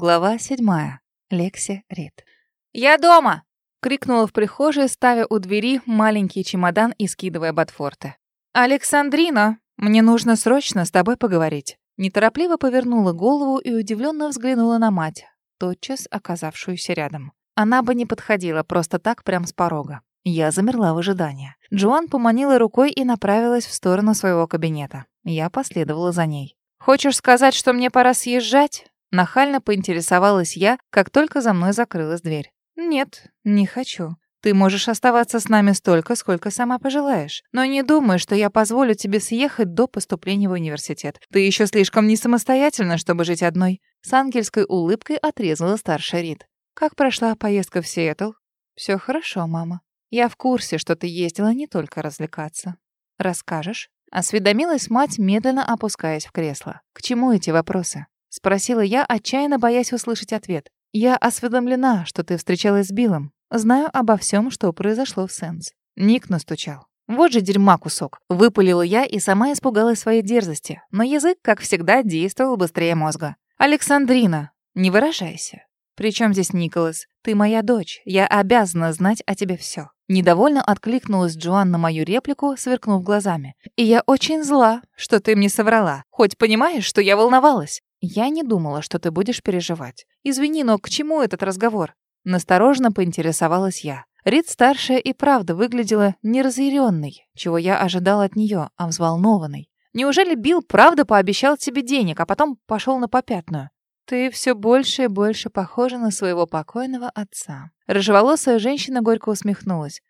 Глава седьмая. Лекси Рид. «Я дома!» — крикнула в прихожей, ставя у двери маленький чемодан и скидывая ботфорты. «Александрина, мне нужно срочно с тобой поговорить». Неторопливо повернула голову и удивленно взглянула на мать, тотчас оказавшуюся рядом. Она бы не подходила просто так прям с порога. Я замерла в ожидании. Джоан поманила рукой и направилась в сторону своего кабинета. Я последовала за ней. «Хочешь сказать, что мне пора съезжать?» Нахально поинтересовалась я, как только за мной закрылась дверь. «Нет, не хочу. Ты можешь оставаться с нами столько, сколько сама пожелаешь. Но не думай, что я позволю тебе съехать до поступления в университет. Ты еще слишком не самостоятельна, чтобы жить одной». С ангельской улыбкой отрезала старшая Рид. «Как прошла поездка в Сиэтл?» «Все хорошо, мама. Я в курсе, что ты ездила не только развлекаться. Расскажешь?» Осведомилась мать, медленно опускаясь в кресло. «К чему эти вопросы?» Спросила я, отчаянно боясь услышать ответ. «Я осведомлена, что ты встречалась с Биллом. Знаю обо всем, что произошло в Сенс». Ник настучал. «Вот же дерьма кусок!» Выпалила я и сама испугалась своей дерзости. Но язык, как всегда, действовал быстрее мозга. «Александрина, не выражайся. Причем здесь Николас? Ты моя дочь. Я обязана знать о тебе все. Недовольно откликнулась Джоан на мою реплику, сверкнув глазами. «И я очень зла, что ты мне соврала. Хоть понимаешь, что я волновалась?» «Я не думала, что ты будешь переживать. Извини, но к чему этот разговор?» Насторожно поинтересовалась я. Рид старшая и правда выглядела не разъяренной, чего я ожидала от нее, а взволнованной. Неужели Билл правда пообещал тебе денег, а потом пошел на попятную? Ты все больше и больше похожа на своего покойного отца. Рыжеволосая женщина горько усмехнулась.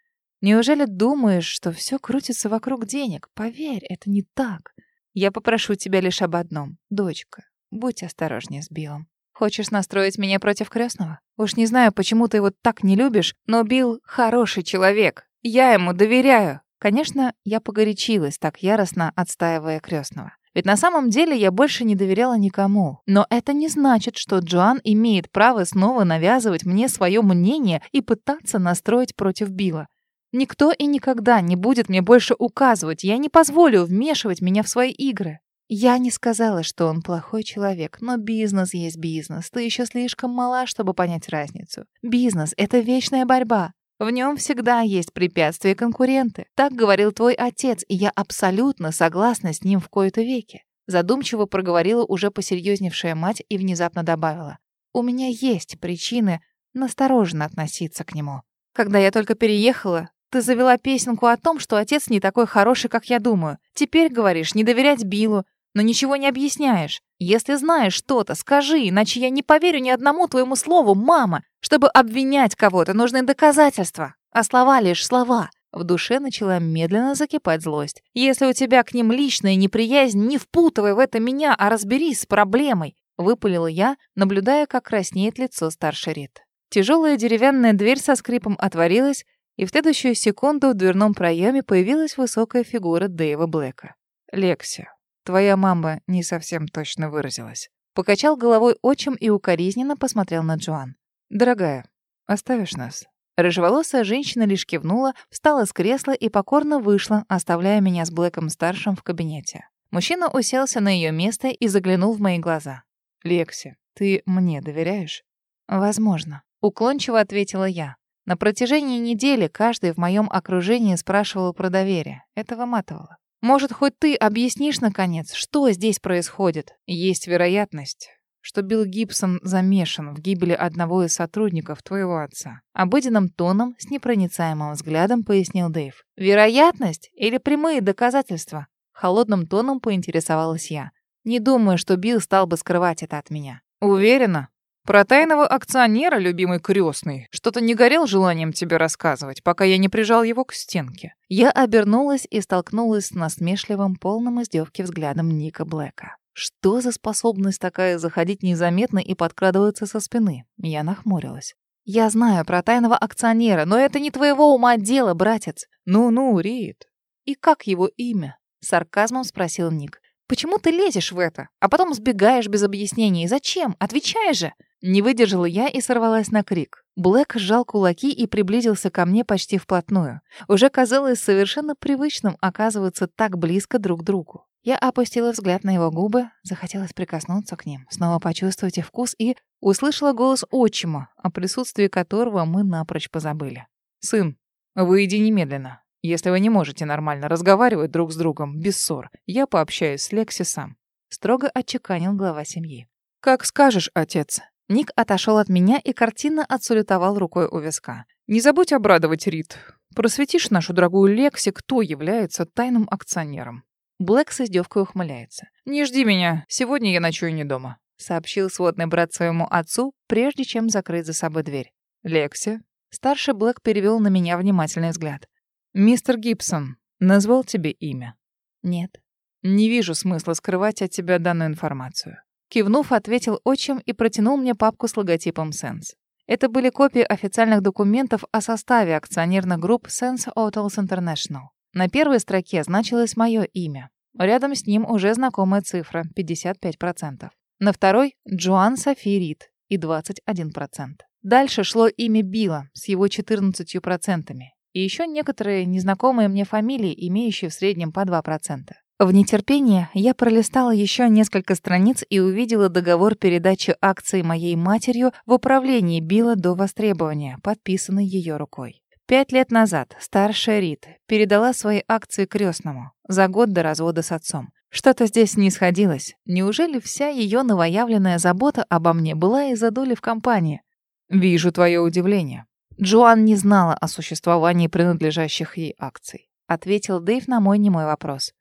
Неужели думаешь, что все крутится вокруг денег? Поверь, это не так. Я попрошу тебя лишь об одном. Дочка, будь осторожнее с Биллом. Хочешь настроить меня против крестного? Уж не знаю, почему ты его так не любишь, но Билл хороший человек. Я ему доверяю. Конечно, я погорячилась, так яростно отстаивая крестного. Ведь на самом деле я больше не доверяла никому. Но это не значит, что Джоан имеет право снова навязывать мне свое мнение и пытаться настроить против Билла. Никто и никогда не будет мне больше указывать, я не позволю вмешивать меня в свои игры. Я не сказала, что он плохой человек, но бизнес есть бизнес. Ты еще слишком мала, чтобы понять разницу. Бизнес — это вечная борьба. В нем всегда есть препятствия и конкуренты. Так говорил твой отец, и я абсолютно согласна с ним в кои-то веке. Задумчиво проговорила уже посерьезневшая мать и внезапно добавила. У меня есть причины настороженно относиться к нему. Когда я только переехала, ты завела песенку о том, что отец не такой хороший, как я думаю. Теперь говоришь не доверять Биллу, но ничего не объясняешь. Если знаешь что-то, скажи, иначе я не поверю ни одному твоему слову, мама. Чтобы обвинять кого-то, нужны доказательства. А слова лишь слова. В душе начала медленно закипать злость. Если у тебя к ним личная неприязнь, не впутывай в это меня, а разберись с проблемой. Выпалила я, наблюдая, как краснеет лицо старшей Рит. Тяжелая деревянная дверь со скрипом отворилась, и в следующую секунду в дверном проеме появилась высокая фигура Дэйва Блэка. «Лекси, Твоя мама не совсем точно выразилась. Покачал головой отчим и укоризненно посмотрел на Джоан. «Дорогая, оставишь нас?» Рыжеволосая женщина лишь кивнула, встала с кресла и покорно вышла, оставляя меня с Блэком-старшим в кабинете. Мужчина уселся на ее место и заглянул в мои глаза. «Лекси, ты мне доверяешь?» «Возможно», — уклончиво ответила я. На протяжении недели каждый в моем окружении спрашивал про доверие. Это выматывало. Может, хоть ты объяснишь, наконец, что здесь происходит? Есть вероятность, что Билл Гибсон замешан в гибели одного из сотрудников твоего отца. Обыденным тоном, с непроницаемым взглядом пояснил Дэйв. Вероятность или прямые доказательства? Холодным тоном поинтересовалась я. Не думаю, что Билл стал бы скрывать это от меня. Уверена? Про тайного акционера, любимый крестный, что-то не горел желанием тебе рассказывать, пока я не прижал его к стенке. Я обернулась и столкнулась с насмешливым, полным издевки взглядом Ника Блэка. Что за способность такая заходить незаметно и подкрадываться со спины? Я нахмурилась. Я знаю про тайного акционера, но это не твоего ума дело, братец. Ну-ну, Рид. И как его имя? Сарказмом спросил Ник. Почему ты лезешь в это, а потом сбегаешь без объяснений? Зачем? Отвечай же!» Не выдержала я и сорвалась на крик. Блэк сжал кулаки и приблизился ко мне почти вплотную. Уже казалось совершенно привычным оказываться так близко друг к другу. Я опустила взгляд на его губы, захотелось прикоснуться к ним, снова почувствовать их вкус и услышала голос отчима, о присутствии которого мы напрочь позабыли. «Сын, выйди немедленно. Если вы не можете нормально разговаривать друг с другом, без ссор, я пообщаюсь с Лекси сам», — строго отчеканил глава семьи. «Как скажешь, отец». Ник отошел от меня и картинно отсулетовал рукой у виска. «Не забудь обрадовать Рит. Просветишь нашу дорогую Лекси, кто является тайным акционером». Блэк с издевкой ухмыляется. «Не жди меня, сегодня я ночую не дома», — сообщил сводный брат своему отцу, прежде чем закрыть за собой дверь. «Лекси?» Старший Блэк перевел на меня внимательный взгляд. «Мистер Гибсон назвал тебе имя?» «Нет». «Не вижу смысла скрывать от тебя данную информацию». Кивнув, ответил отчим и протянул мне папку с логотипом Sense. Это были копии официальных документов о составе акционерных групп Sense Hotels International. На первой строке значилось мое имя. Рядом с ним уже знакомая цифра — 55%. На второй — Джоан Софи Рид и 21%. Дальше шло имя Билла с его 14%. И еще некоторые незнакомые мне фамилии, имеющие в среднем по 2%. В нетерпении я пролистала еще несколько страниц и увидела договор передачи акций моей матерью в управлении Билла до востребования, подписанный ее рукой. Пять лет назад старшая Рит передала свои акции крестному за год до развода с отцом. Что-то здесь не сходилось. Неужели вся ее новоявленная забота обо мне была из-за доли в компании? Вижу твое удивление. Джоан не знала о существовании принадлежащих ей акций. Ответил Дэйв на мой немой вопрос.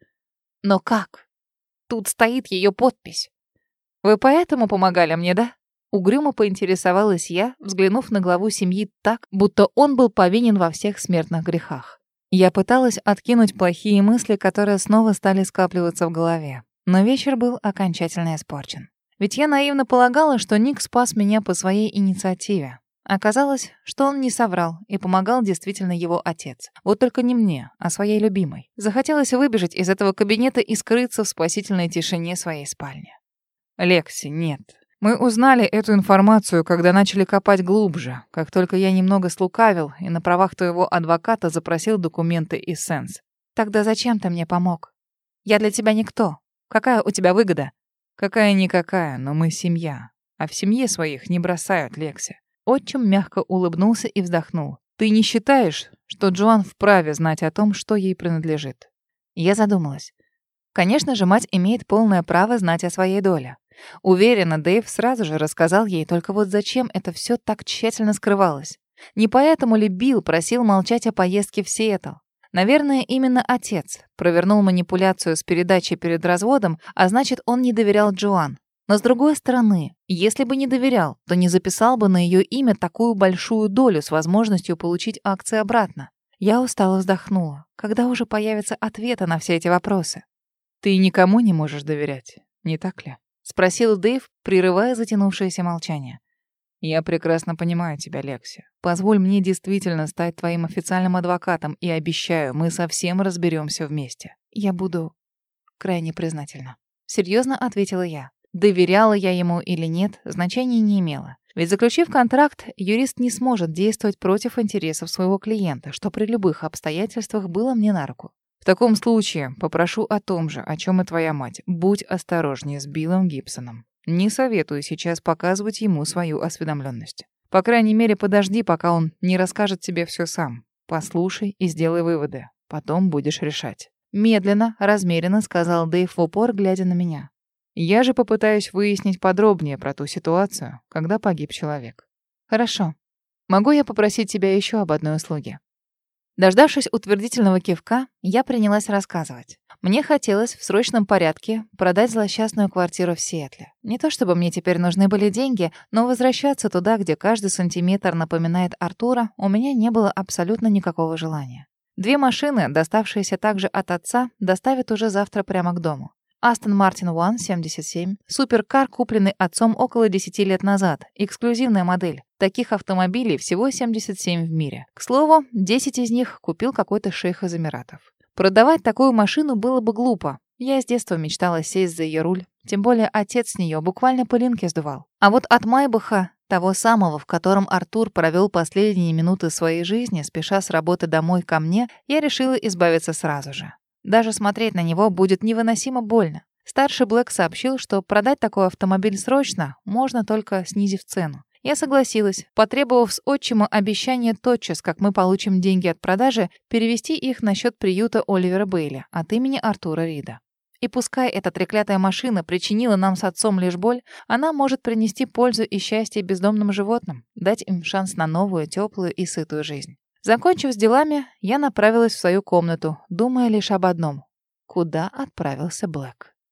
Но как? Тут стоит ее подпись. Вы поэтому помогали мне, да? Угрюмо поинтересовалась я, взглянув на главу семьи так, будто он был повинен во всех смертных грехах. Я пыталась откинуть плохие мысли, которые снова стали скапливаться в голове. Но вечер был окончательно испорчен. Ведь я наивно полагала, что Ник спас меня по своей инициативе. Оказалось, что он не соврал, и помогал действительно его отец. Вот только не мне, а своей любимой. Захотелось выбежать из этого кабинета и скрыться в спасительной тишине своей спальни. «Лекси, нет. Мы узнали эту информацию, когда начали копать глубже, как только я немного слукавил и на правах твоего адвоката запросил документы из Сенс. Тогда зачем ты мне помог? Я для тебя никто. Какая у тебя выгода? Какая-никакая, но мы семья. А в семье своих не бросают Лекси. Отчим мягко улыбнулся и вздохнул. Ты не считаешь, что Джоан вправе знать о том, что ей принадлежит? Я задумалась. Конечно же, мать имеет полное право знать о своей доле. Уверена, Дэйв сразу же рассказал ей, только вот зачем это все так тщательно скрывалось. Не поэтому ли Билл просил молчать о поездке в Сиэтл? Наверное, именно отец провернул манипуляцию с передачей перед разводом, а значит, он не доверял Джоан. Но с другой стороны, если бы не доверял, то не записал бы на ее имя такую большую долю с возможностью получить акции обратно. Я устало вздохнула. Когда уже появятся ответы на все эти вопросы? Ты никому не можешь доверять, не так ли? спросил Дэйв, прерывая затянувшееся молчание. Я прекрасно понимаю тебя, Лекси. Позволь мне действительно стать твоим официальным адвокатом и обещаю, мы совсем разберемся вместе. Я буду крайне признательна. Серьезно ответила я. Доверяла я ему или нет, значения не имело. Ведь заключив контракт, юрист не сможет действовать против интересов своего клиента, что при любых обстоятельствах было мне на руку таком случае попрошу о том же, о чем и твоя мать. Будь осторожнее с Биллом Гибсоном. Не советую сейчас показывать ему свою осведомленность. По крайней мере, подожди, пока он не расскажет тебе все сам. Послушай и сделай выводы. Потом будешь решать. Медленно, размеренно сказал Дэйв в упор, глядя на меня. Я же попытаюсь выяснить подробнее про ту ситуацию, когда погиб человек. Хорошо. Могу я попросить тебя еще об одной услуге? Дождавшись утвердительного кивка, я принялась рассказывать. Мне хотелось в срочном порядке продать злосчастную квартиру в Сиэтле. Не то чтобы мне теперь нужны были деньги, но возвращаться туда, где каждый сантиметр напоминает Артура, у меня не было абсолютно никакого желания. Две машины, доставшиеся также от отца, доставят уже завтра прямо к дому. Aston Martin One 77, суперкар, купленный отцом около 10 лет назад, эксклюзивная модель. Таких автомобилей всего 77 в мире. К слову, 10 из них купил какой-то шейх из Эмиратов. Продавать такую машину было бы глупо. Я с детства мечтала сесть за ее руль. Тем более отец с нее буквально пылинки сдувал. А вот от Майбаха, того самого, в котором Артур провел последние минуты своей жизни, спеша с работы домой ко мне, я решила избавиться сразу же. Даже смотреть на него будет невыносимо больно. Старший Блэк сообщил, что продать такой автомобиль срочно можно только снизив цену. Я согласилась, потребовав с отчима обещание тотчас, как мы получим деньги от продажи, перевести их на счет приюта Оливера Бейли от имени Артура Рида. И пускай эта треклятая машина причинила нам с отцом лишь боль, она может принести пользу и счастье бездомным животным, дать им шанс на новую, теплую и сытую жизнь. Закончив с делами, я направилась в свою комнату, думая лишь об одном. Куда отправился Блэк?